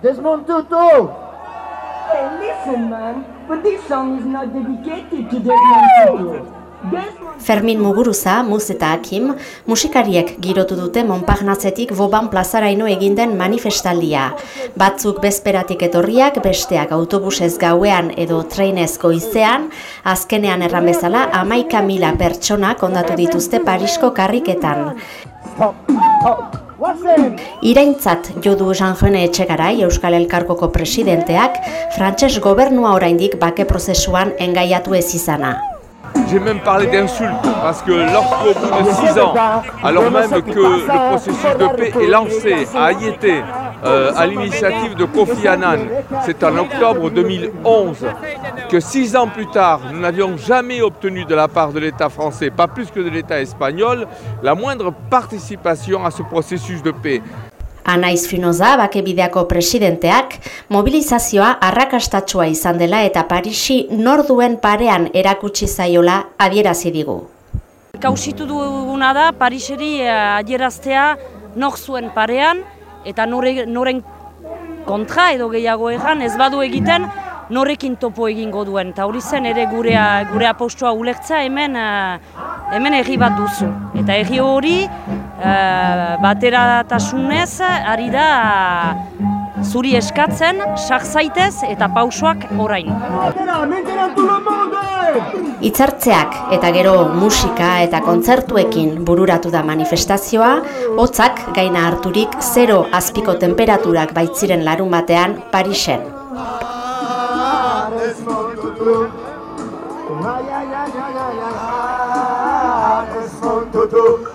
Desmond Tutu! Hey, listen, man, but this song is not dedicated to Desmond Tutu. Fermin Muguruza, Muz eta Hakim, musikariek girotu dute Montparnasetik Boban plazaraino eginden manifestaldia. Batzuk bezperatik etorriak, besteak autobusez gauean edo treinezko izean, azkenean erran bezala amaika mila pertsona kondatu dituzte Parisko karriketan. Iraintzat jodu Jean-Jone Etxegarai Euskal Elkarkoko presidenteak, frantses gobernua oraindik bake prozesuan engaiatu ez izana. J'ai même parlé d'insultes parce que lorsqu'au bout de six ans, alors même que le processus de paix est lancé à Ayété, euh, à l'initiative de Kofi Annan, c'est en octobre 2011, que six ans plus tard, nous n'avions jamais obtenu de la part de l'État français, pas plus que de l'État espagnol, la moindre participation à ce processus de paix. Anaiz Finoza, bakebideako presidenteak, mobilizazioa arrakastatsua izan dela eta Parisi norduen parean erakutsi zaiola adierazi digu. Kausitu duguna da Pariseri eh, adieraztea nor zuen parean eta noren kontra edo gehiago egan ez badu egiten norekin topo egingo duen. Eta hori zen ere gure, gure apostua ulertza hemen, uh, hemen erri bat duzu. Eta erri hori uh, bateratasunez ari da zuri eskatzen, sak zaitez eta pausoak orain. Itzartzeak eta gero musika eta kontzertuekin bururatu da manifestazioa, hotzak gaina harturik zero azpiko temperaturak baitziren larun batean Parisen. is more to do. Yeah, yeah, yeah, yeah, yeah, yeah. There's more to do.